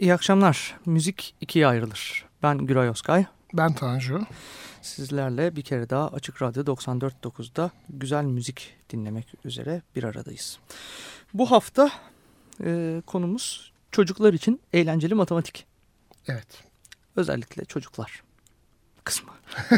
İyi akşamlar. Müzik ikiye ayrılır. Ben Güray Özkay. Ben Tanju. Sizlerle bir kere daha Açık Radyo 94.9'da güzel müzik dinlemek üzere bir aradayız. Bu hafta e, konumuz çocuklar için eğlenceli matematik. Evet. Özellikle çocuklar kısmı.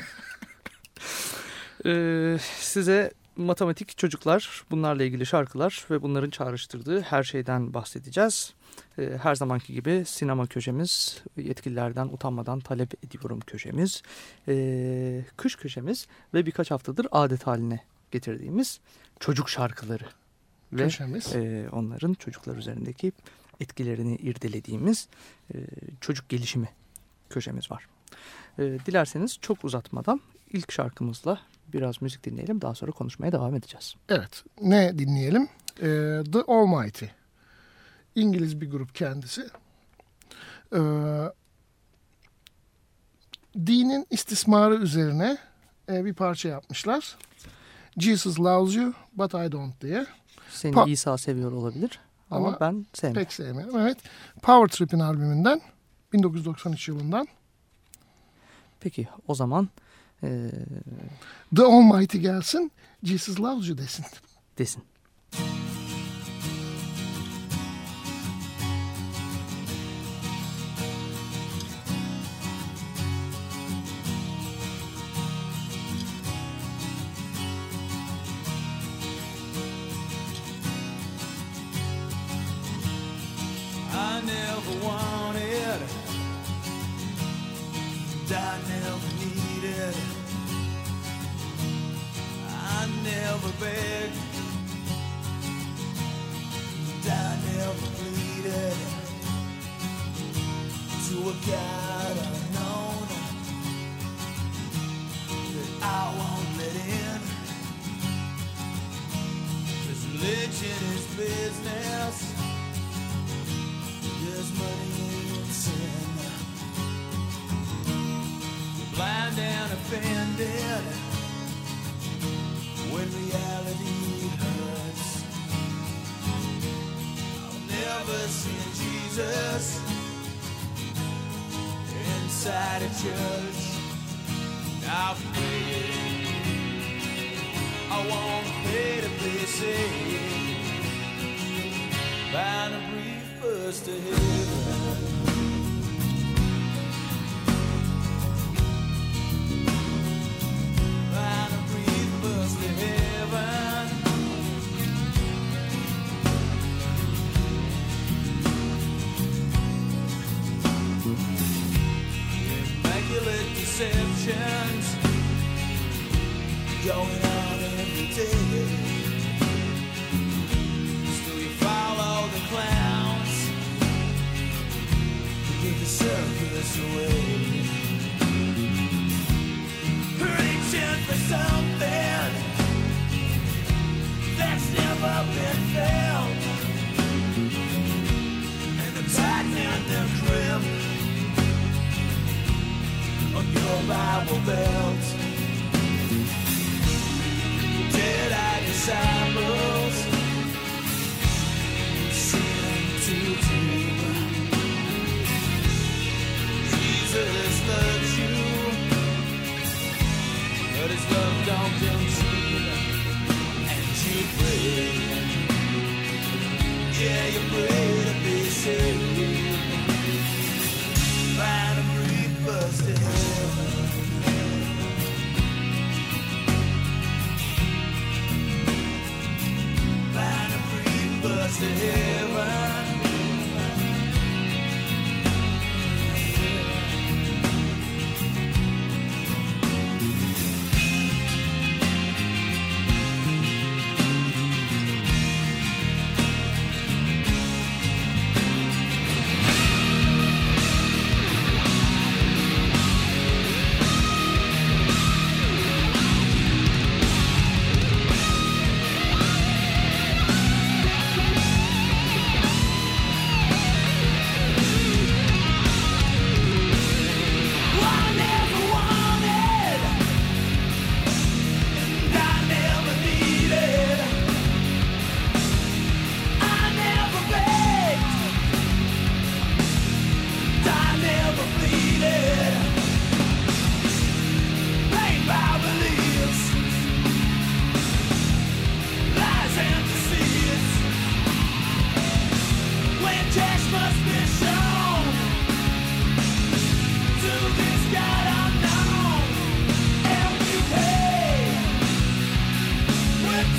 e, size matematik, çocuklar, bunlarla ilgili şarkılar ve bunların çağrıştırdığı her şeyden bahsedeceğiz. Ee, her zamanki gibi sinema köşemiz, yetkililerden utanmadan talep ediyorum köşemiz, ee, kış köşemiz ve birkaç haftadır adet haline getirdiğimiz çocuk şarkıları. Ve köşemiz. E, onların çocuklar üzerindeki etkilerini irdelediğimiz e, çocuk gelişimi köşemiz var. E, dilerseniz çok uzatmadan ilk şarkımızla biraz müzik dinleyelim. Daha sonra konuşmaya devam edeceğiz. Evet. Ne dinleyelim? Ee, The Almighty. İngiliz bir grup kendisi. Ee, dinin istismarı üzerine e, bir parça yapmışlar. Jesus loves you but I don't diye. Seni Pa İsa seviyor olabilir ama, ama ben sevmiyorum. Pek sevmiyorum. Evet. Power Trip'in albümünden 1993 yılından. Peki o zaman e... The Almighty gelsin Jesus loves you desin. Desin. I never needed. I never begged. I never pleaded to a God unknown that I won't let in. Cause religion is business. There's money in sin blind and offended when reality hurts. I'll never see Jesus inside a church. I've waited. I won't pay to be saved. Bound to breathe first to heaven. Bible belt. disciples sin to do. Jesus loves you, but his love don't conceal, seu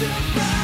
surprise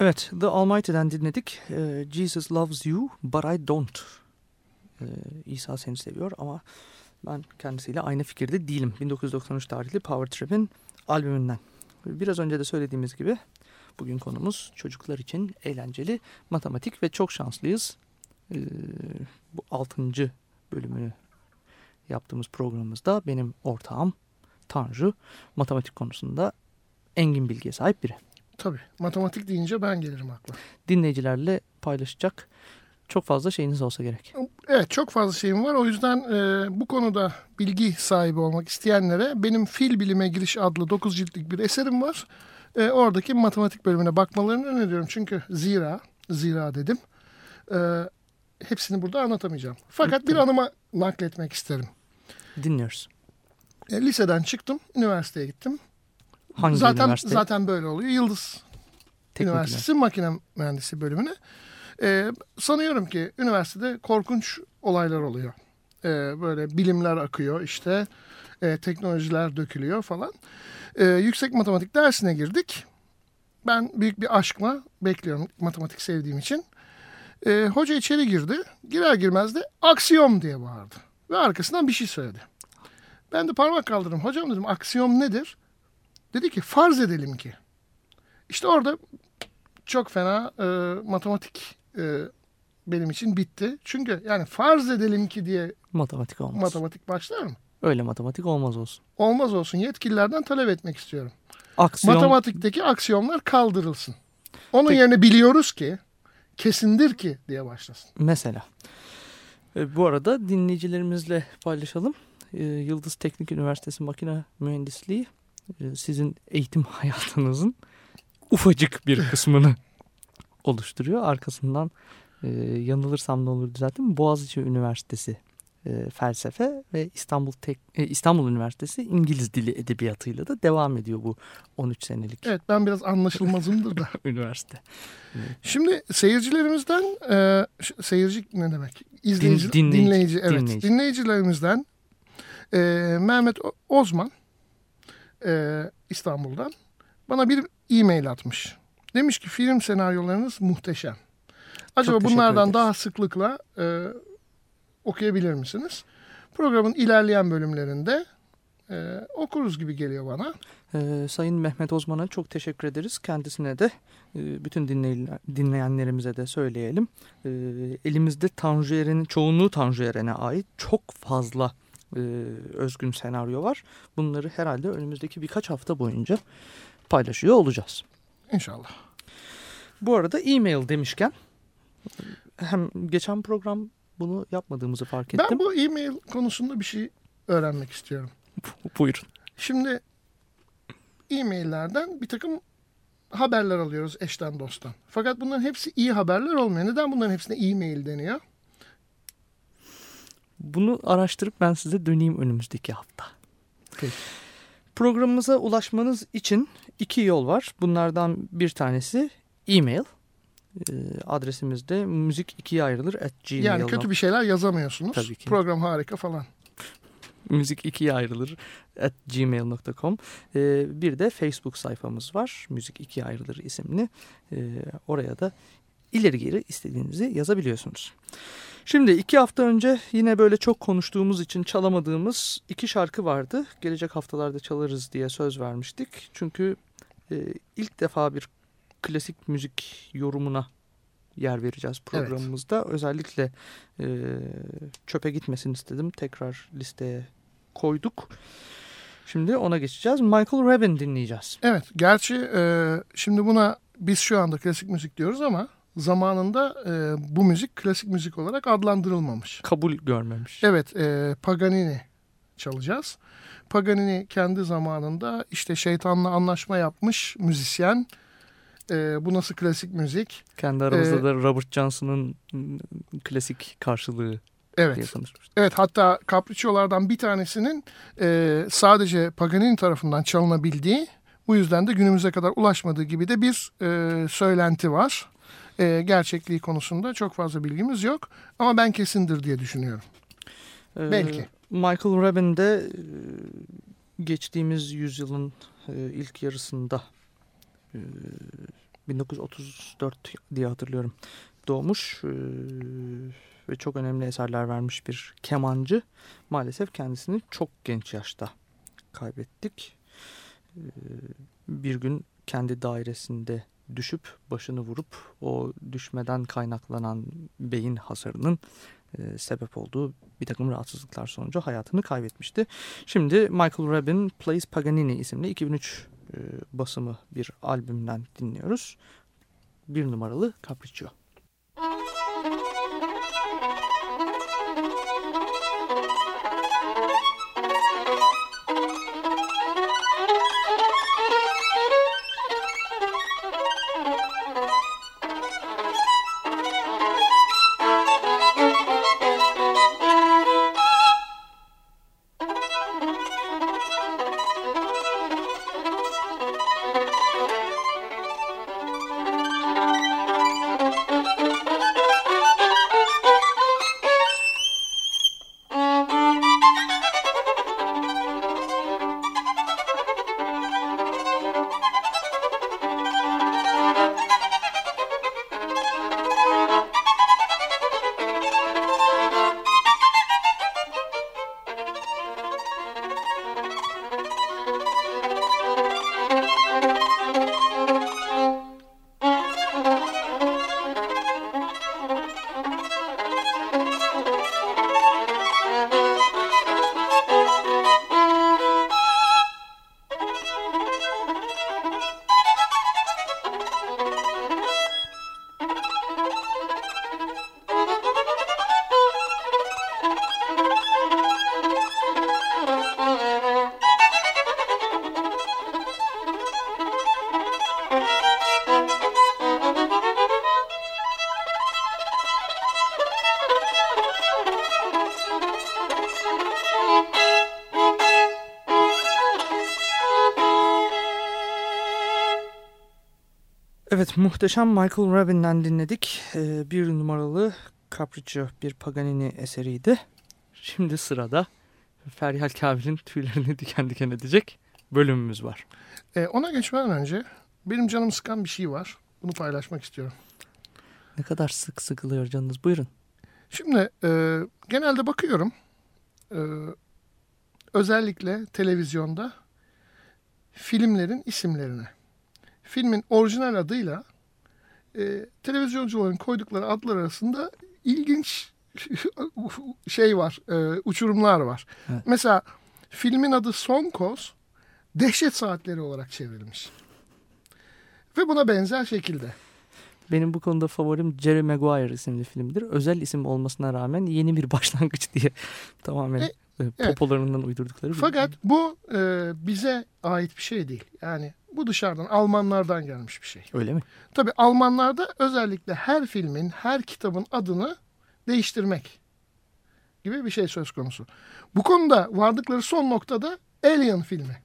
Evet, The Almighty'den dinledik. Ee, Jesus loves you, but I don't. Ee, İsa seni seviyor ama ben kendisiyle aynı fikirde değilim. 1993 tarihli Power Trip'in albümünden. Biraz önce de söylediğimiz gibi bugün konumuz çocuklar için eğlenceli matematik ve çok şanslıyız. Ee, bu 6. bölümünü yaptığımız programımızda benim ortağım Tanju matematik konusunda engin bilgiye sahip biri. Tabii. Matematik deyince ben gelirim akla. Dinleyicilerle paylaşacak çok fazla şeyiniz olsa gerek. Evet çok fazla şeyim var. O yüzden e, bu konuda bilgi sahibi olmak isteyenlere benim Fil Bilime Giriş adlı 9 ciltlik bir eserim var. E, oradaki matematik bölümüne bakmalarını öneriyorum. Çünkü zira, zira dedim. E, hepsini burada anlatamayacağım. Fakat bir anıma nakletmek isterim. Dinliyoruz. E, liseden çıktım, üniversiteye gittim. Hangi zaten üniversite? zaten böyle oluyor. Yıldız Teknik Üniversitesi makine mühendisi bölümüne. Ee, sanıyorum ki üniversitede korkunç olaylar oluyor. Ee, böyle bilimler akıyor işte e, teknolojiler dökülüyor falan. Ee, yüksek matematik dersine girdik. Ben büyük bir aşkla bekliyorum matematik sevdiğim için. Ee, hoca içeri girdi. Girer girmez de aksiyom diye bağırdı. Ve arkasından bir şey söyledi. Ben de parmak kaldırdım. Hocam dedim aksiyom nedir? Dedi ki farz edelim ki. İşte orada çok fena e, matematik e, benim için bitti. Çünkü yani farz edelim ki diye Matematik olmaz. matematik başlar mı? Öyle matematik olmaz olsun. Olmaz olsun yetkililerden talep etmek istiyorum. Aksiyon Matematikteki aksiyonlar kaldırılsın. Onun Peki. yerine biliyoruz ki kesindir ki diye başlasın. mesela. E, bu arada dinleyicilerimizle paylaşalım. E, Yıldız Teknik Üniversitesi Makine Mühendisliği sizin eğitim hayatınızın ufacık bir kısmını oluşturuyor. Arkasından e, yanılırsam ne olur düzeltin. Boğaziçi Üniversitesi e, felsefe ve İstanbul Tek e, İstanbul Üniversitesi İngiliz Dili Edebiyatı'yla da devam ediyor bu 13 senelik Evet ben biraz anlaşılmazımdır da. üniversite. Şimdi seyircilerimizden e, seyirci ne demek? İzleyici, Din- dinleyici, dinleyici, evet. dinleyici. Dinleyicilerimizden e, Mehmet Ozman e, İstanbul'dan bana bir e-mail atmış. Demiş ki film senaryolarınız muhteşem. Acaba bunlardan ederiz. daha sıklıkla e, okuyabilir misiniz? Programın ilerleyen bölümlerinde e, okuruz gibi geliyor bana. Ee, Sayın Mehmet Ozman'a çok teşekkür ederiz. Kendisine de e, bütün dinleyen- dinleyenlerimize de söyleyelim. Ee, elimizde Tanju Eren'in çoğunluğu Tanju Eren'e ait çok fazla e, özgün senaryo var. Bunları herhalde önümüzdeki birkaç hafta boyunca paylaşıyor olacağız. İnşallah. Bu arada e-mail demişken hem geçen program bunu yapmadığımızı fark ettim. Ben bu e-mail konusunda bir şey öğrenmek istiyorum. Buyurun. Şimdi e-maillerden bir takım haberler alıyoruz eşten dosttan. Fakat bunların hepsi iyi haberler olmuyor. Neden bunların hepsine e-mail deniyor? Bunu araştırıp ben size döneyim önümüzdeki hafta. Peki. Programımıza ulaşmanız için iki yol var. Bunlardan bir tanesi e-mail. Ee, adresimiz de müzik ikiye ayrılır at gmail. Yani kötü bir şeyler yazamıyorsunuz. Tabii ki. Program harika falan. Müzik ikiye ayrılır at gmail.com. Ee, bir de Facebook sayfamız var. Müzik ikiye ayrılır isimli. Ee, oraya da ileri geri istediğinizi yazabiliyorsunuz. Şimdi iki hafta önce yine böyle çok konuştuğumuz için çalamadığımız iki şarkı vardı. Gelecek haftalarda çalarız diye söz vermiştik. Çünkü e, ilk defa bir klasik müzik yorumuna yer vereceğiz programımızda. Özellikle e, çöpe gitmesin istedim. Tekrar listeye koyduk. Şimdi ona geçeceğiz. Michael Rabin dinleyeceğiz. Evet gerçi e, şimdi buna biz şu anda klasik müzik diyoruz ama zamanında e, bu müzik klasik müzik olarak adlandırılmamış. Kabul görmemiş. Evet e, Paganini çalacağız. Paganini kendi zamanında işte şeytanla anlaşma yapmış müzisyen. E, bu nasıl klasik müzik? Kendi aramızda Ee, da Robert Johnson'ın ım, klasik karşılığı diye Evet. konuşmuştuk. Evet hatta Capriccio'lardan bir tanesinin e, sadece Paganini tarafından çalınabildiği bu yüzden de günümüze kadar ulaşmadığı gibi de bir e, söylenti var. E, gerçekliği konusunda çok fazla bilgimiz yok ama ben kesindir diye düşünüyorum. Ee, Belki. Michael Rabin de e, geçtiğimiz yüzyılın e, ilk yarısında e, 1934 diye hatırlıyorum doğmuş e, ve çok önemli eserler vermiş bir kemancı. Maalesef kendisini çok genç yaşta kaybettik. E, bir gün kendi dairesinde düşüp başını vurup o düşmeden kaynaklanan beyin hasarının e, sebep olduğu bir takım rahatsızlıklar sonucu hayatını kaybetmişti. Şimdi Michael Rabin Plays Paganini isimli 2003 e, basımı bir albümden dinliyoruz. Bir numaralı Capriccio. Evet muhteşem Michael Rabin'den dinledik. Ee, bir numaralı Capriccio bir Paganini eseriydi. Şimdi sırada Feryal Kabil'in tüylerini diken diken edecek bölümümüz var. E, ona geçmeden önce benim canım sıkan bir şey var. Bunu paylaşmak istiyorum. Ne kadar sık sıkılıyor canınız buyurun. Şimdi e, genelde bakıyorum. E, özellikle televizyonda filmlerin isimlerine. Filmin orijinal adıyla e, televizyoncuların koydukları adlar arasında ilginç şey var, e, uçurumlar var. Evet. Mesela filmin adı Son Koz, Dehşet Saatleri olarak çevrilmiş. Ve buna benzer şekilde. Benim bu konuda favorim Jerry Maguire isimli filmdir. Özel isim olmasına rağmen yeni bir başlangıç diye tamamen E, e, popolarından uydurdukları bir Fakat bu e, bize ait bir şey değil. Yani bu dışarıdan, Almanlardan gelmiş bir şey. Öyle mi? Tabii Almanlarda özellikle her filmin, her kitabın adını değiştirmek gibi bir şey söz konusu. Bu konuda vardıkları son noktada Alien filmi.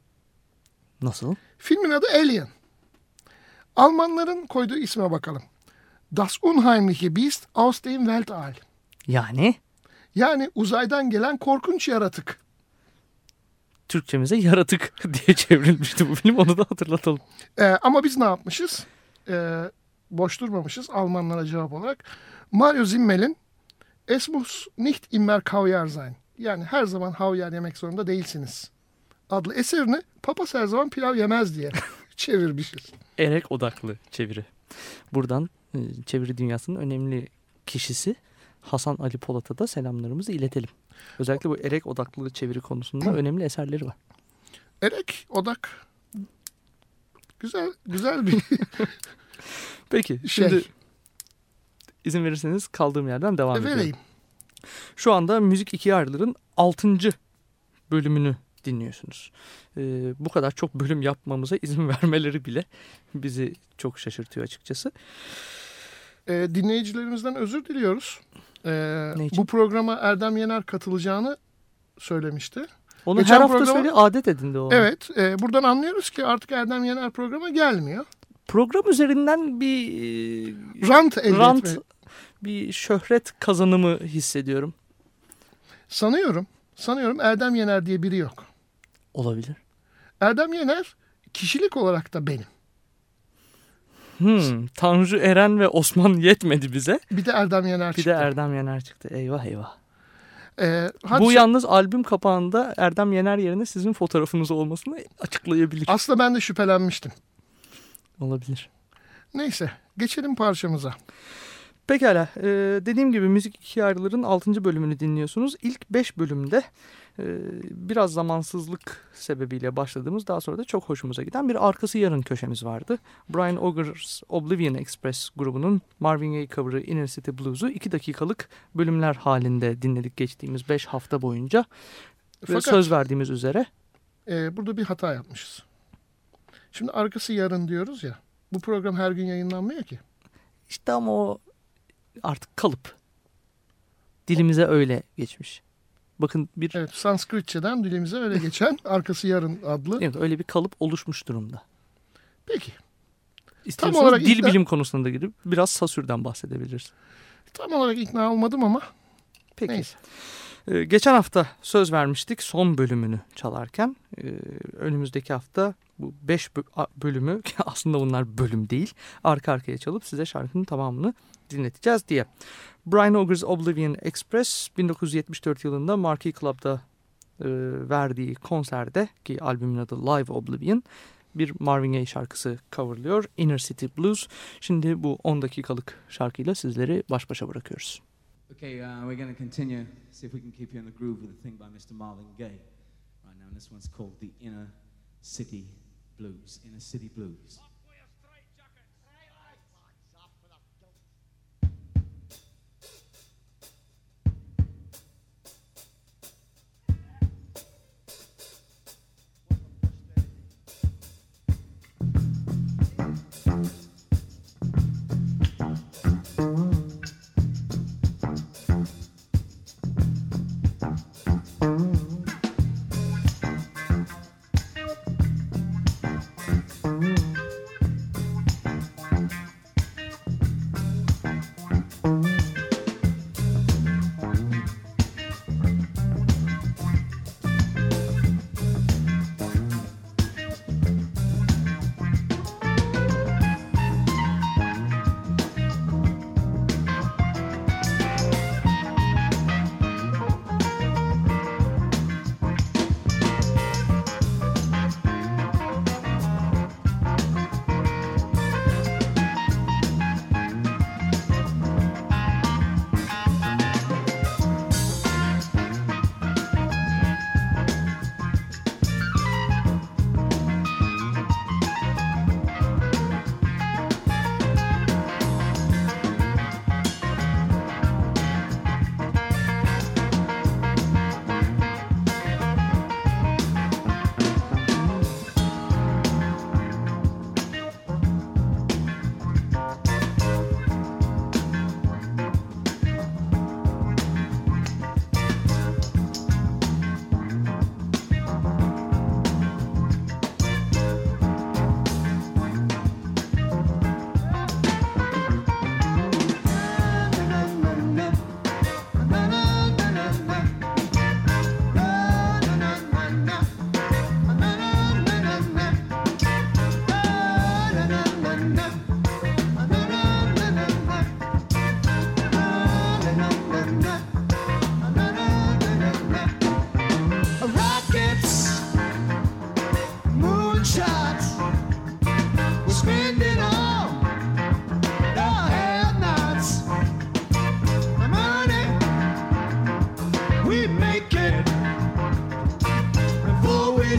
Nasıl? Filmin adı Alien. Almanların koyduğu isme bakalım. Das unheimliche Biest aus dem Weltall. Yani Yani uzaydan gelen korkunç yaratık. Türkçemize yaratık diye çevrilmişti bu film. Onu da hatırlatalım. Ee, ama biz ne yapmışız? Ee, boş durmamışız Almanlara cevap olarak. Mario Zimmel'in Es muss nicht immer Kaviar sein. Yani her zaman havyar yemek zorunda değilsiniz. Adlı eserini papaz her zaman pilav yemez diye çevirmişiz. Erek odaklı çeviri. Buradan e, çeviri dünyasının önemli kişisi Hasan Ali Polat'a da selamlarımızı iletelim. Özellikle bu erek odaklı çeviri konusunda önemli eserleri var. Erek, odak. Güzel, güzel bir Peki şey. şimdi izin verirseniz kaldığım yerden devam ediyorum. Vereyim. Şu anda Müzik İkiye Ayrılır'ın 6. bölümünü dinliyorsunuz. Ee, bu kadar çok bölüm yapmamıza izin vermeleri bile bizi çok şaşırtıyor açıkçası. Ee, dinleyicilerimizden özür diliyoruz. Ee, bu programa Erdem Yener katılacağını söylemişti. Onu Geçen her hafta programa- söyle adet edindi o. Evet, e, buradan anlıyoruz ki artık Erdem Yener programa gelmiyor. Program üzerinden bir e, Rant elde rant, etme- bir şöhret kazanımı hissediyorum. Sanıyorum, sanıyorum Erdem Yener diye biri yok. Olabilir. Erdem Yener kişilik olarak da benim. Hmm, Tanju Eren ve Osman yetmedi bize. Bir de Erdem Yener Bir çıktı. de Erdem Yener çıktı. Eyvah eyvah. Ee, hadi Bu yalnız albüm kapağında Erdem Yener yerine sizin fotoğrafınız olmasını açıklayabilir. Aslında ben de şüphelenmiştim. Olabilir. Neyse geçelim parçamıza. Pekala. e, dediğim gibi Müzik İkiye Ayrılır'ın 6. bölümünü dinliyorsunuz. İlk 5 bölümde biraz zamansızlık sebebiyle başladığımız daha sonra da çok hoşumuza giden bir arkası yarın köşemiz vardı. Brian Auger's Oblivion Express grubunun Marvin Gaye cover'ı Inner City Blues'u 2 dakikalık bölümler halinde dinledik geçtiğimiz 5 hafta boyunca. Ve Fakat söz verdiğimiz üzere e, burada bir hata yapmışız. Şimdi arkası yarın diyoruz ya. Bu program her gün yayınlanmıyor ki. işte ama o artık kalıp. Dilimize öyle geçmiş. Bakın bir Evet Sanskritçeden dilimize öyle geçen arkası yarın adlı. Evet, öyle bir kalıp oluşmuş durumda. Peki İstiyorsanız olarak dil ikna- bilim konusunda da girip biraz Sasür'den bahsedebiliriz. tam olarak ikna olmadım ama Peki. neyse. Ee, geçen hafta söz vermiştik son bölümünü çalarken. Ee, önümüzdeki hafta bu 5 bölümü aslında bunlar bölüm değil arka arkaya çalıp size şarkının tamamını dinleteceğiz diye. Brian Auger's Oblivion Express 1974 yılında Marquee Club'da e, verdiği konserde ki albümün adı Live Oblivion bir Marvin Gaye şarkısı coverlıyor Inner City Blues. Şimdi bu 10 dakikalık şarkıyla sizleri baş başa bırakıyoruz. Okay, uh, we're going to continue. See if we can keep you in the groove with a thing by Mr. Marvin Gaye. Right now, and this one's called the Inner City Blues. Inner City Blues.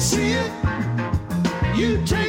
See it. You take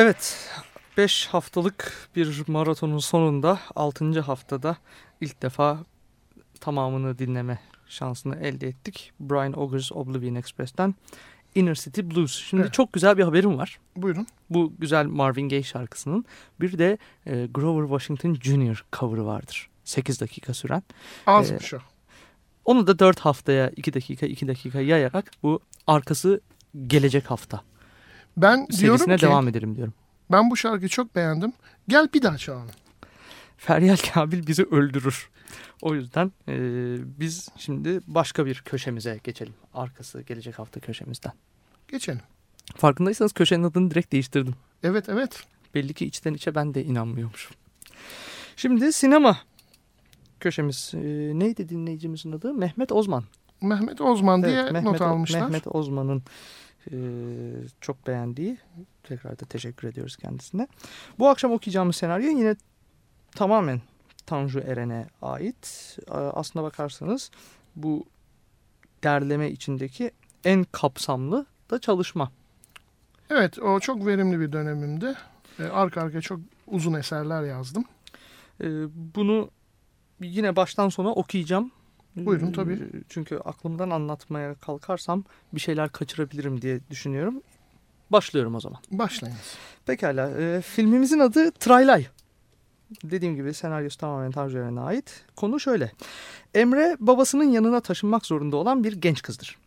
Evet, 5 haftalık bir maratonun sonunda 6. haftada ilk defa tamamını dinleme şansını elde ettik. Brian Augers Oblivion Express'ten Inner City Blues. Şimdi Evet. çok güzel bir haberim var. Buyurun. Bu güzel Marvin Gaye şarkısının bir de e, Grover Washington Jr. cover'ı vardır. 8 dakika süren. Azmış o. Onu da 4 haftaya 2 dakika 2 dakika yayarak bu arkası gelecek hafta Ben diyorum ki devam edelim diyorum. ben bu şarkıyı çok beğendim. Gel bir daha çalalım. Feryal Kabil bizi öldürür. O yüzden e, biz şimdi başka bir köşemize geçelim. Arkası gelecek hafta köşemizden. Geçelim. Farkındaysanız köşenin adını direkt değiştirdim. Evet evet. Belli ki içten içe ben de inanmıyormuşum. Şimdi sinema köşemiz. E, neydi dinleyicimizin adı? Mehmet Ozman. Mehmet Ozman diye Evet, not almışlar. Mehmet Ozman'ın çok beğendiği. Tekrar da teşekkür ediyoruz kendisine. Bu akşam okuyacağımız senaryo yine tamamen Tanju Eren'e ait. E, Aslına bakarsanız bu derleme içindeki en kapsamlı da çalışma. Evet o çok verimli bir dönemimdi. Ee, arka arkaya çok uzun eserler yazdım. Bunu yine baştan sona okuyacağım. Buyurun, tabii. Çünkü aklımdan anlatmaya kalkarsam bir şeyler kaçırabilirim diye düşünüyorum. Başlıyorum o zaman. Başlayınız. Pekala. e, filmimizin adı Traylay. Dediğim gibi senaryosu tamamen Tanju Eren'e ait. Konu şöyle. Emre babasının yanına taşınmak zorunda olan bir genç kızdır.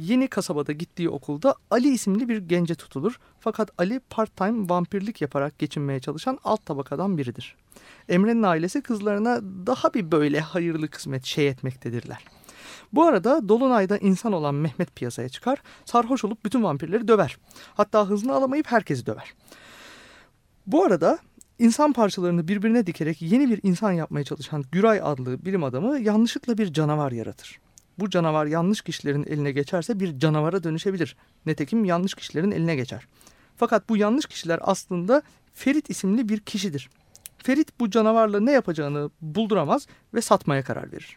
Yeni kasabada gittiği okulda Ali isimli bir gence tutulur. Fakat Ali part-time vampirlik yaparak geçinmeye çalışan alt tabakadan biridir. Emre'nin ailesi kızlarına daha bir böyle hayırlı kısmet şey etmektedirler. Bu arada Dolunay'da insan olan Mehmet piyasaya çıkar, sarhoş olup bütün vampirleri döver. Hatta hızını alamayıp herkesi döver. Bu arada insan parçalarını birbirine dikerek yeni bir insan yapmaya çalışan Güray adlı bilim adamı yanlışlıkla bir canavar yaratır. Bu canavar yanlış kişilerin eline geçerse bir canavara dönüşebilir. Netekim yanlış kişilerin eline geçer. Fakat bu yanlış kişiler aslında Ferit isimli bir kişidir. Ferit bu canavarla ne yapacağını bulduramaz ve satmaya karar verir.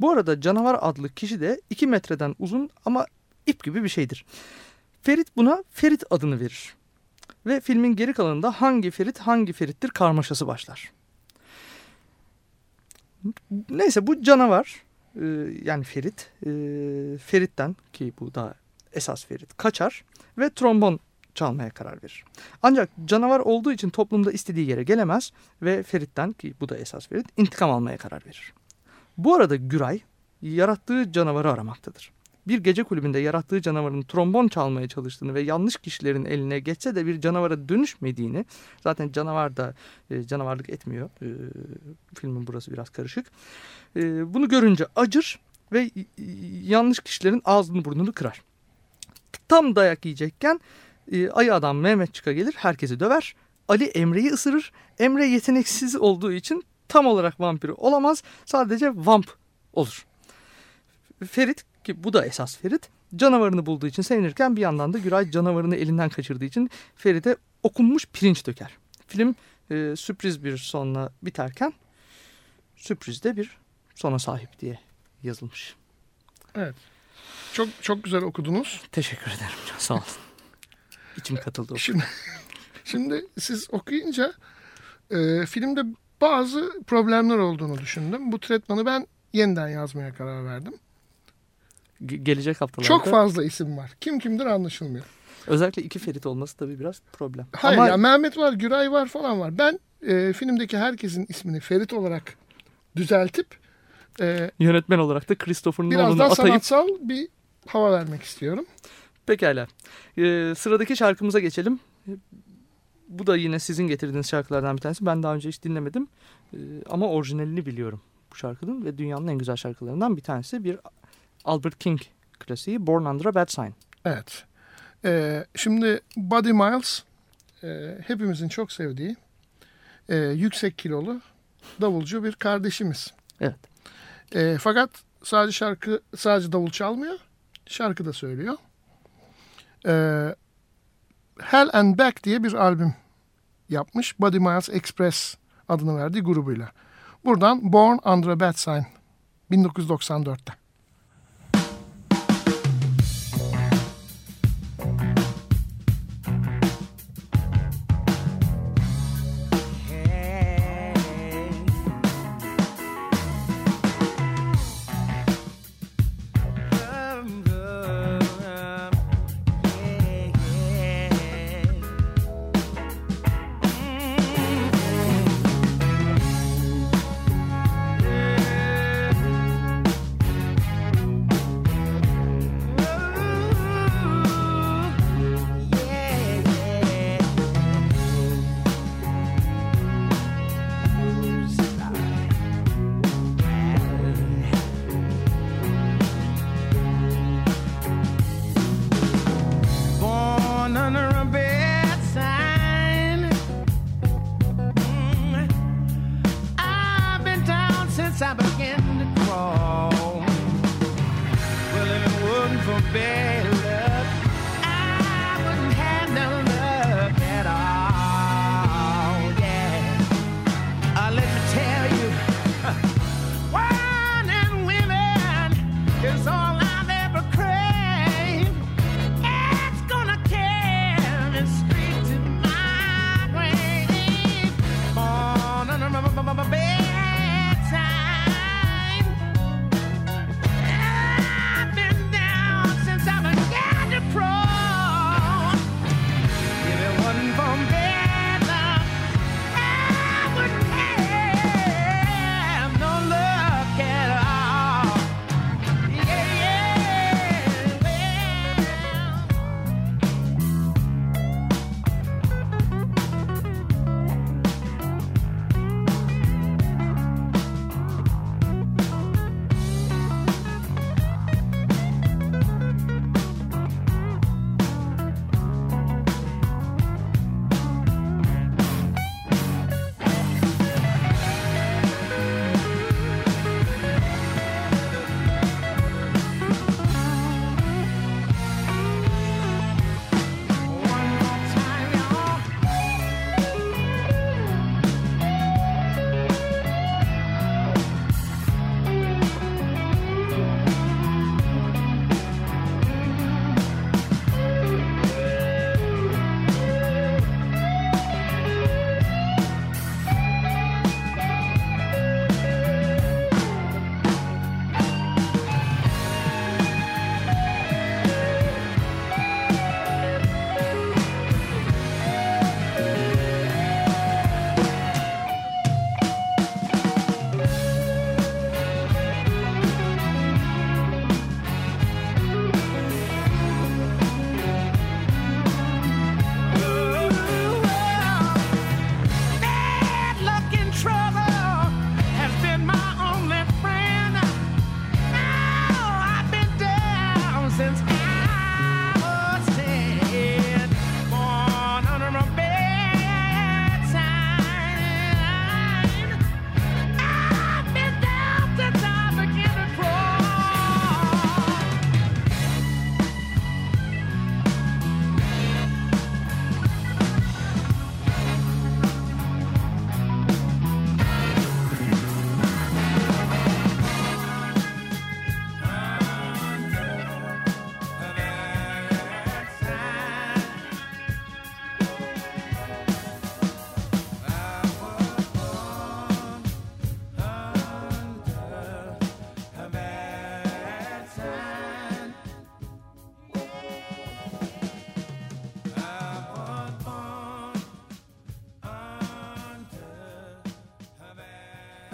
Bu arada canavar adlı kişi de 2 metreden uzun ama ip gibi bir şeydir. Ferit buna Ferit adını verir. Ve filmin geri kalanında hangi Ferit hangi Ferit'tir karmaşası başlar. Neyse bu canavar e, yani Ferit e, Ferit'ten ki bu da esas Ferit kaçar ve trombon çalmaya karar verir. Ancak canavar olduğu için toplumda istediği yere gelemez ve Ferit'ten ki bu da esas Ferit intikam almaya karar verir. Bu arada Güray yarattığı canavarı aramaktadır. Bir gece kulübünde yarattığı canavarın trombon çalmaya çalıştığını ve yanlış kişilerin eline geçse de bir canavara dönüşmediğini zaten canavar da e, canavarlık etmiyor. E, filmin burası biraz karışık. E, bunu görünce acır ve yanlış kişilerin ağzını burnunu kırar. Tam dayak yiyecekken e, ayı adam Mehmet Çıka gelir herkesi döver. Ali Emre'yi ısırır. Emre yeteneksiz olduğu için tam olarak vampiri olamaz. Sadece vamp olur. Ferit ki bu da esas Ferit canavarını bulduğu için sevinirken bir yandan da Güray canavarını elinden kaçırdığı için Ferit'e okunmuş pirinç döker. Film e, sürpriz bir sonla biterken sürprizde bir sona sahip diye yazılmış. Çok çok güzel okudunuz. Teşekkür ederim. Çok sağ olun. İçim katıldı. Şimdi, şimdi siz okuyunca e, filmde bazı problemler olduğunu düşündüm. Bu tretmanı ben yeniden yazmaya karar verdim. Ge- gelecek haftalarda. Çok fazla isim var. Kim kimdir anlaşılmıyor. Özellikle iki Ferit olması tabii biraz problem. Hayır Ama ya Mehmet var, Güray var falan var. Ben e, filmdeki herkesin ismini Ferit olarak düzeltip e, yönetmen olarak da Christopher biraz Nolan'ı daha atayıp sanatsal bir hava vermek istiyorum. Pekala. Ee, sıradaki şarkımıza geçelim. Bu da yine sizin getirdiğiniz şarkılardan bir tanesi. Ben daha önce hiç dinlemedim. Ee, ama orijinalini biliyorum bu şarkının. Ve dünyanın en güzel şarkılarından bir tanesi. Bir Albert King klasiği Born Under a Bad Sign. Evet. E, şimdi Buddy Miles e, hepimizin çok sevdiği e, yüksek kilolu davulcu bir kardeşimiz. Evet. E, fakat sadece şarkı sadece davul çalmıyor. Şarkı da söylüyor. E, Hell and Back diye bir albüm yapmış. Buddy Miles Express adını verdiği grubuyla. Buradan Born Under a Bad Sign 1994'te.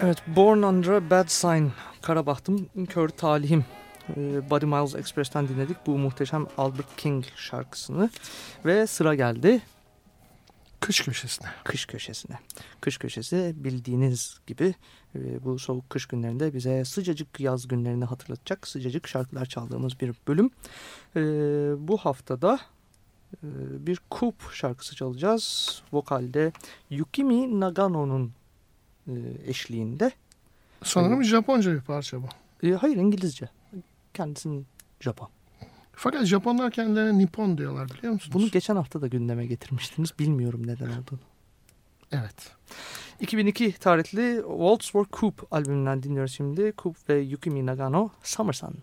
Evet, Born Under a Bad Sign, Kara Bahtım, Kör Talihim. Ee, Buddy Miles Express'ten dinledik bu muhteşem Albert King şarkısını. Ve sıra geldi Kış köşesine. kış köşesine. Kış köşesi bildiğiniz gibi e, bu soğuk kış günlerinde bize sıcacık yaz günlerini hatırlatacak sıcacık şarkılar çaldığımız bir bölüm. E, bu haftada e, bir Coop şarkısı çalacağız. Vokalde Yukimi Nagano'nun e, eşliğinde. Sanırım Japonca bir parça bu. E, hayır İngilizce. Kendisinin Japon. Fakat Japonlar kendilerine Nippon diyorlar biliyor musunuz? Bunu geçen hafta da gündeme getirmiştiniz. Bilmiyorum neden olduğunu. Evet. 2002 tarihli Waltz for Coop albümünden dinliyoruz şimdi. Coop ve Yukimi Nagano Summer Sun.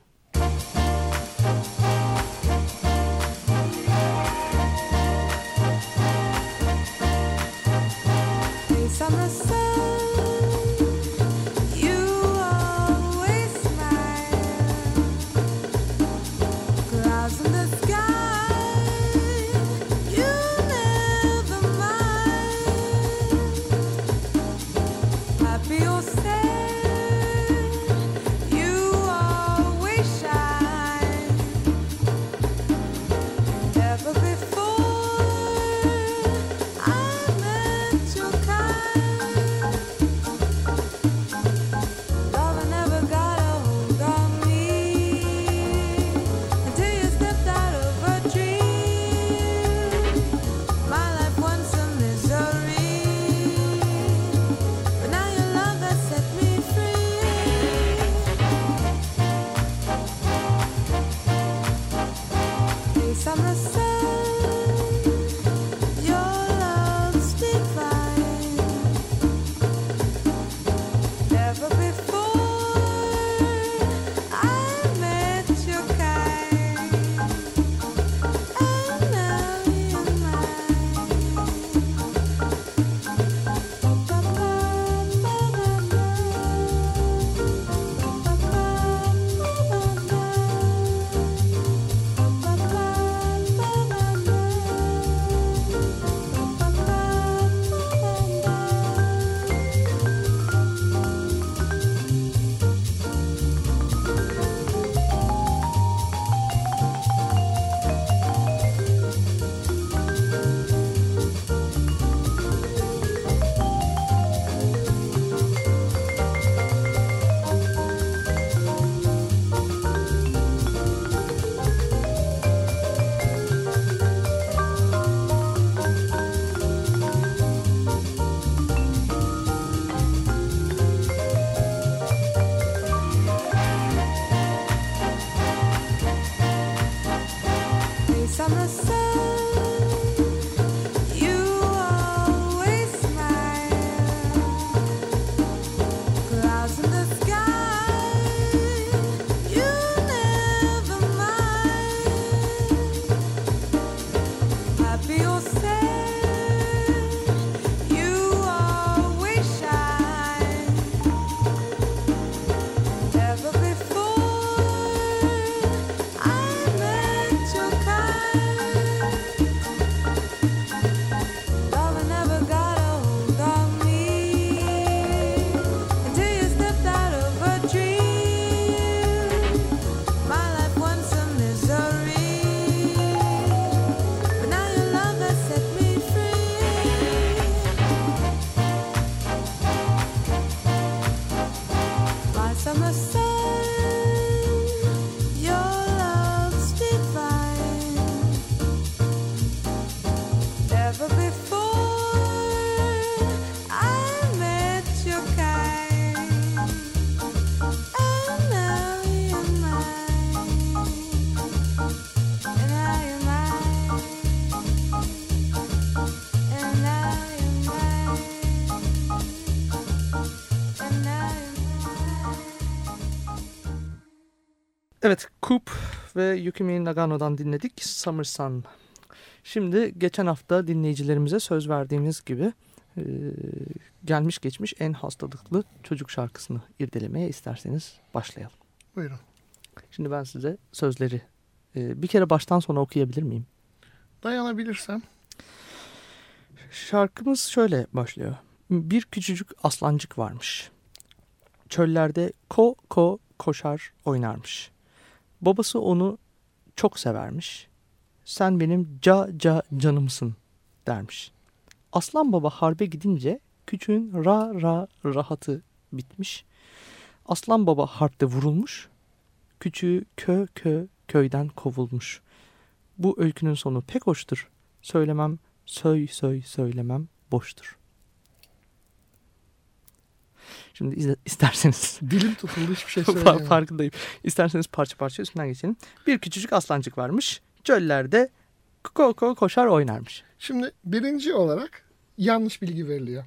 Coop ve Yukimi Nagano'dan dinledik Summer Sun. Şimdi geçen hafta dinleyicilerimize söz verdiğimiz gibi e, gelmiş geçmiş en hastalıklı çocuk şarkısını irdelemeye isterseniz başlayalım. Buyurun. Şimdi ben size sözleri e, bir kere baştan sona okuyabilir miyim? Dayanabilirsem. Şarkımız şöyle başlıyor. Bir küçücük aslancık varmış. Çöllerde ko ko koşar oynarmış. Babası onu çok severmiş. Sen benim ca ca canımsın dermiş. Aslan baba harbe gidince küçüğün ra ra rahatı bitmiş. Aslan baba harpte vurulmuş. Küçüğü kö kö köyden kovulmuş. Bu öykünün sonu pek hoştur. Söylemem söy söy söylemem boştur. Şimdi izle- isterseniz Dilim tutuldu hiçbir şey söyleyemem. farkındayım. İsterseniz parça parça üstünden geçelim. Bir küçücük aslancık varmış. Çöllerde ko ko koşar oynarmış. Şimdi birinci olarak yanlış bilgi veriliyor.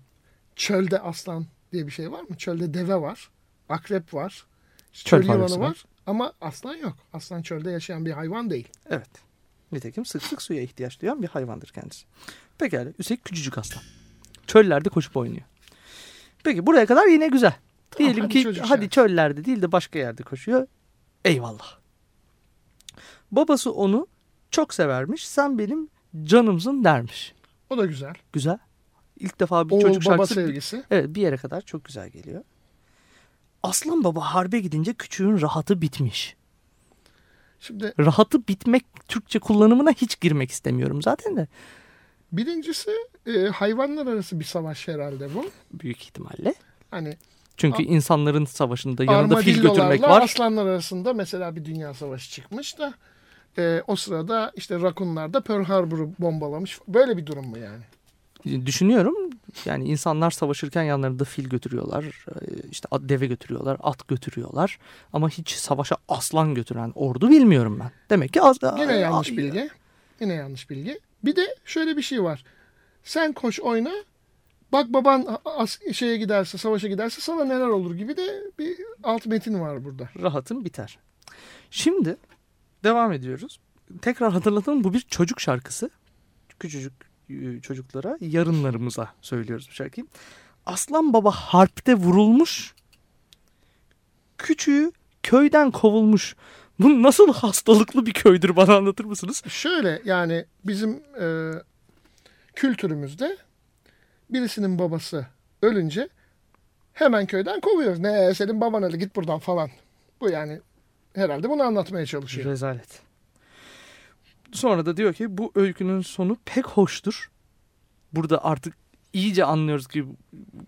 Çölde aslan diye bir şey var mı? Çölde deve var. Akrep var. Çöl Çöl yılanı var. Ama aslan yok. Aslan çölde yaşayan bir hayvan değil. Evet. Nitekim sık sık suya ihtiyaç duyan bir hayvandır kendisi. Pekala. Üstelik küçücük aslan. Çöllerde koşup oynuyor. Peki buraya kadar yine güzel. Tamam, Diyelim hadi ki hadi çöllerde değil de başka yerde koşuyor. Eyvallah. Babası onu çok severmiş. Sen benim canımsın dermiş. O da güzel. Güzel. İlk defa bir Oğul çocuk şarkısı sevgisi. Evet bir yere kadar çok güzel geliyor. Aslan baba harbe gidince küçüğün rahatı bitmiş. Şimdi Rahatı bitmek Türkçe kullanımına hiç girmek istemiyorum zaten de. birincisi e, hayvanlar arası bir savaş herhalde bu. Büyük ihtimalle. Hani Çünkü A- insanların savaşında yanında fil götürmek var. aslanlar arasında mesela bir dünya savaşı çıkmış da e, o sırada işte Rakunlar da Pearl Harbor'u bombalamış. Böyle bir durum mu yani? Düşünüyorum yani insanlar savaşırken yanlarında fil götürüyorlar. e, işte deve götürüyorlar, at götürüyorlar. Ama hiç savaşa aslan götüren ordu bilmiyorum ben. Demek ki az, Yine yanlış bilgi. Yine yanlış bilgi. Bir de şöyle bir şey var. Sen koş oyna. Bak baban as- şeye giderse, savaşa giderse sana neler olur gibi de bir alt metin var burada. Rahatın biter. Şimdi devam ediyoruz. Tekrar hatırlatalım bu bir çocuk şarkısı. Küçücük e, çocuklara, yarınlarımıza söylüyoruz bu şarkıyı. Aslan Baba harpte vurulmuş. Küçüğü köyden kovulmuş. Bu nasıl hastalıklı bir köydür bana anlatır mısınız? Şöyle yani bizim e, kültürümüzde birisinin babası ölünce hemen köyden kovuyoruz. Ne senin baban öldü git buradan falan. Bu yani herhalde bunu anlatmaya çalışıyor. Rezalet. Sonra da diyor ki bu öykünün sonu pek hoştur. Burada artık iyice anlıyoruz ki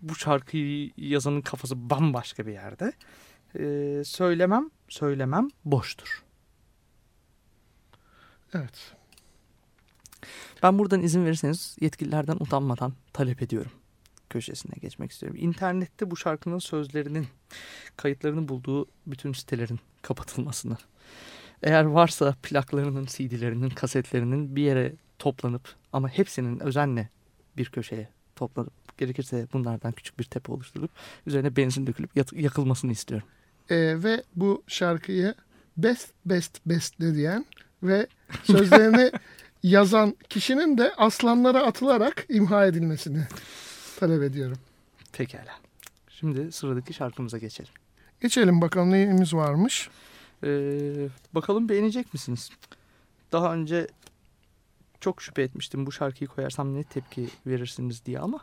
bu şarkıyı yazanın kafası bambaşka bir yerde. Ee, söylemem, söylemem boştur. Evet. Ben buradan izin verirseniz yetkililerden utanmadan talep ediyorum. Köşesine geçmek istiyorum. İnternette bu şarkının sözlerinin kayıtlarını bulduğu bütün sitelerin kapatılmasını. Eğer varsa plaklarının, CD'lerinin, kasetlerinin bir yere toplanıp ama hepsinin özenle bir köşeye toplanıp gerekirse bunlardan küçük bir tepe oluşturup üzerine benzin dökülüp yakılmasını istiyorum. E, ve bu şarkıyı best best best diyen ve sözlerini yazan kişinin de aslanlara atılarak imha edilmesini talep ediyorum. Pekala. Şimdi sıradaki şarkımıza geçelim. Geçelim bakalım neyimiz varmış. Ee, bakalım beğenecek misiniz? Daha önce çok şüphe etmiştim bu şarkıyı koyarsam ne tepki verirsiniz diye ama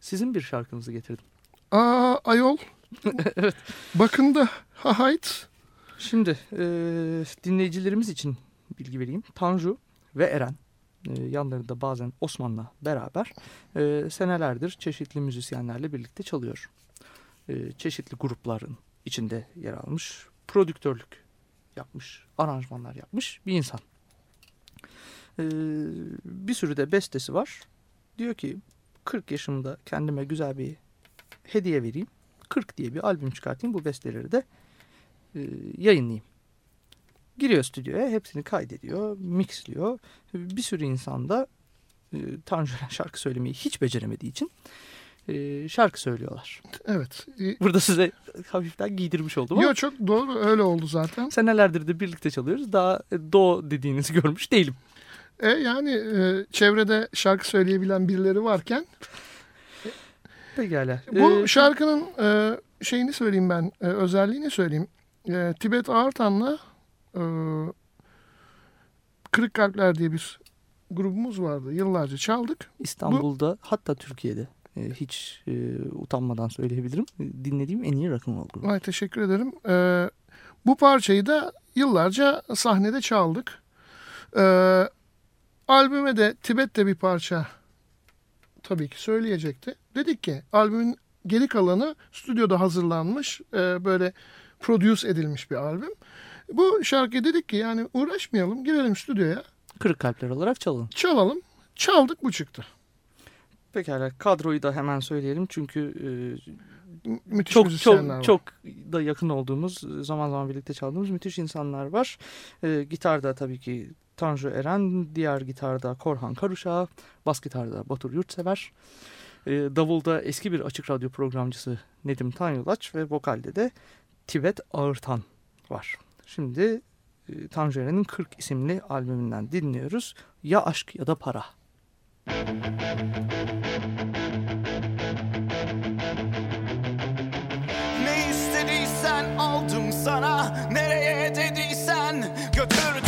sizin bir şarkınızı getirdim. Aa ayol. Bakın da hahayt. Şimdi e, dinleyicilerimiz için bilgi vereyim. Tanju ve Eren e, yanlarında bazen Osman'la beraber e, senelerdir çeşitli müzisyenlerle birlikte çalıyor. E, çeşitli grupların içinde yer almış. Prodüktörlük yapmış, aranjmanlar yapmış bir insan. E, bir sürü de bestesi var. Diyor ki 40 yaşımda kendime güzel bir hediye vereyim. 40 diye bir albüm çıkartayım. Bu besteleri de e, yayınlayayım. Giriyor stüdyoya hepsini kaydediyor, mixliyor. Bir sürü insan da e, Tanju Eren şarkı söylemeyi hiç beceremediği için e, şarkı söylüyorlar. Evet. E, Burada size hafiften giydirmiş oldum ama Yo çok doğru öyle oldu zaten. senelerdir de birlikte çalıyoruz. Daha do dediğinizi görmüş değilim. E, yani e, çevrede şarkı söyleyebilen birileri varken Pekala. bu Ee, şarkının e, şeyini söyleyeyim ben e, özelliğini söyleyeyim. E, Tibet Ağırtan'la e, Kırık Kalpler diye bir grubumuz vardı. Yıllarca çaldık. İstanbul'da hatta Türkiye'de e, hiç e, utanmadan söyleyebilirim. Dinlediğim en iyi rock'n'roll grubu. Ay teşekkür ederim. E, bu parçayı da yıllarca sahnede çaldık. E, albüme de Tibet'te bir parça tabii ki söyleyecekti. Dedik ki albümün geri kalanı stüdyoda hazırlanmış e, böyle produce edilmiş bir albüm. Bu şarkıyı dedik ki yani uğraşmayalım girelim stüdyoya Kırık kalpler olarak çalın. çalalım. Çaldık bu çıktı. Pekala kadroyu da hemen söyleyelim çünkü e, Mü- Müthiş çok çok var. çok da yakın olduğumuz zaman zaman birlikte çaldığımız müthiş insanlar var. E, gitarda tabii ki Tanju Eren, diğer gitarda Korhan Karuşa, bas gitarda Batur Yurtsever. E, davulda eski bir açık radyo programcısı Nedim Tanyolaç ve vokalde de Tibet Ağırtan var. Şimdi e, Tanju Eren'in 40 isimli albümünden dinliyoruz. Ya aşk ya da para. Ne istediysen aldım sana Nereye dediysen götürdüm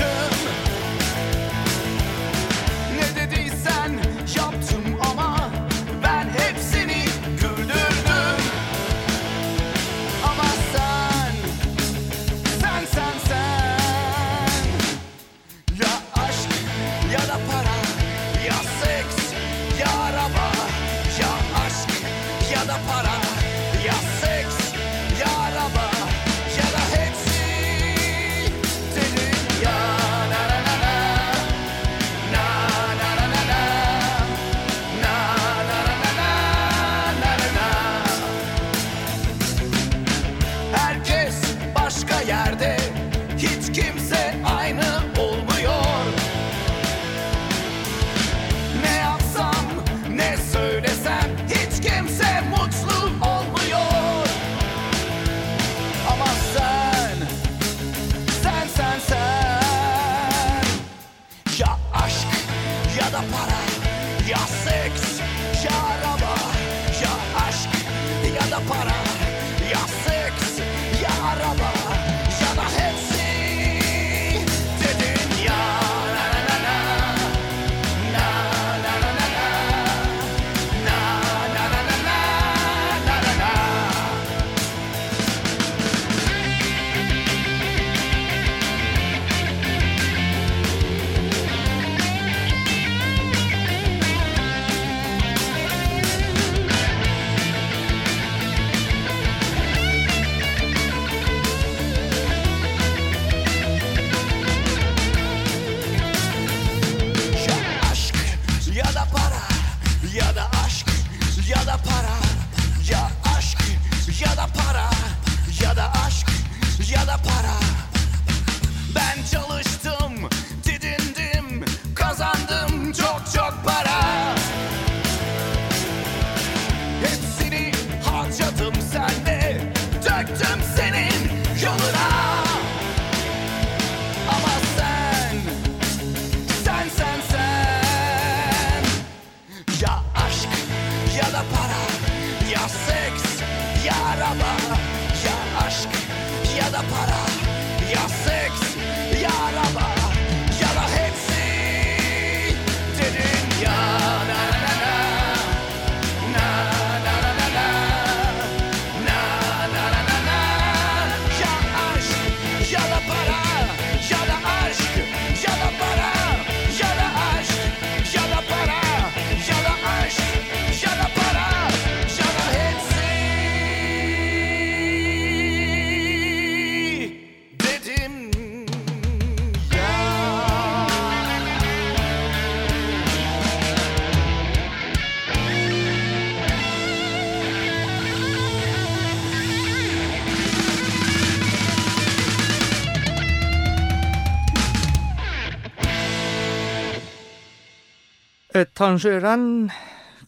Tanju Eren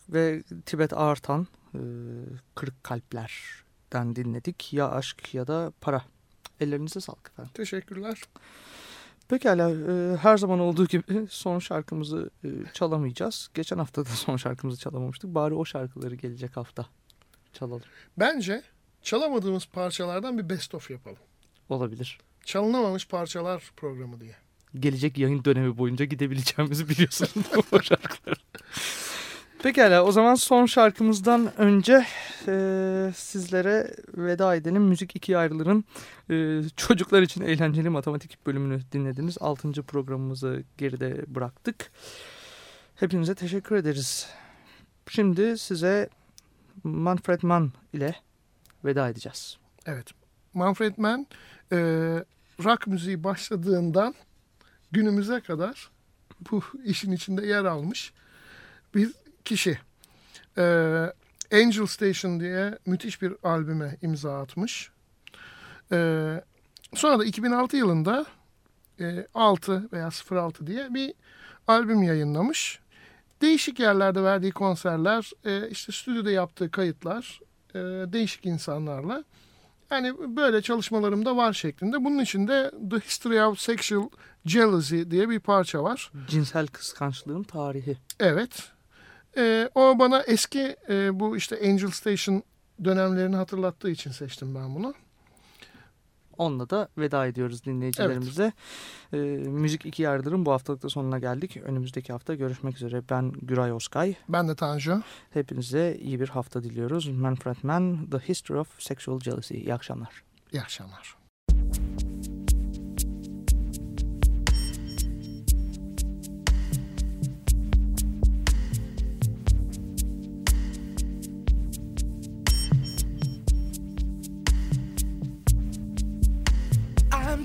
ve Tibet Artan e, Kırık Kalpler'den dinledik. Ya aşk ya da para. Ellerinize sağlık efendim. Teşekkürler. Pekala e, her zaman olduğu gibi son şarkımızı e, çalamayacağız. Geçen hafta da son şarkımızı çalamamıştık. Bari o şarkıları gelecek hafta çalalım. Bence çalamadığımız parçalardan bir best of yapalım. Olabilir. Çalınamamış parçalar programı diye. Gelecek yayın dönemi boyunca gidebileceğimizi biliyorsunuz şarkıları. Pekala o zaman son şarkımızdan önce e, sizlere veda edelim. Müzik ikiye ayrılırın e, çocuklar için eğlenceli matematik bölümünü dinlediniz. Altıncı programımızı geride bıraktık. Hepinize teşekkür ederiz. Şimdi size Manfred Mann ile veda edeceğiz. Evet. Manfred Mann e, rock müziği başladığından günümüze kadar bu işin içinde yer almış bir kişi. E, Angel Station diye müthiş bir albüme imza atmış. E, sonra da 2006 yılında e, 6 veya 06 diye bir albüm yayınlamış. Değişik yerlerde verdiği konserler, e, işte stüdyoda yaptığı kayıtlar, e, değişik insanlarla. Yani böyle çalışmalarım da var şeklinde. Bunun içinde The History of Sexual Jealousy diye bir parça var. Cinsel kıskançlığın tarihi. Evet. Ee, o bana eski e, bu işte Angel Station dönemlerini hatırlattığı için seçtim ben bunu. Onunla da veda ediyoruz dinleyicilerimize. Ee, Müzik iki yardırın bu haftalıkta sonuna geldik. Önümüzdeki hafta görüşmek üzere. Ben Güray Oskay. Ben de Tanju. Hepinize iyi bir hafta diliyoruz. Manfred Mann, The History of Sexual Jealousy. İyi akşamlar. İyi akşamlar.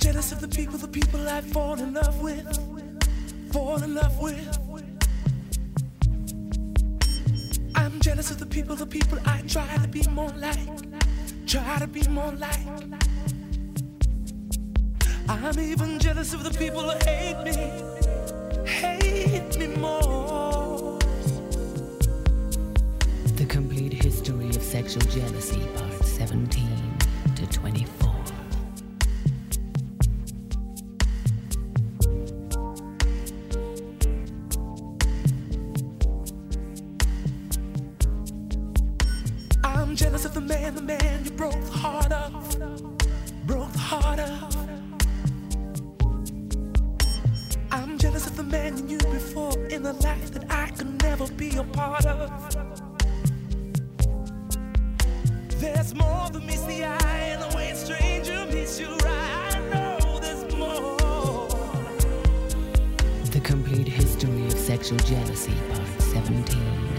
Jealous of the people, the people I fall in love with, fall in love with. I'm jealous of the people, the people I try to be more like, try to be more like. I'm even jealous of the people who hate me, hate me more. The complete history of sexual jealousy, part 17 to 24. There's more than meets the eye and the way a stranger meets your eye. I know there's more. The complete history of sexual jealousy, part 17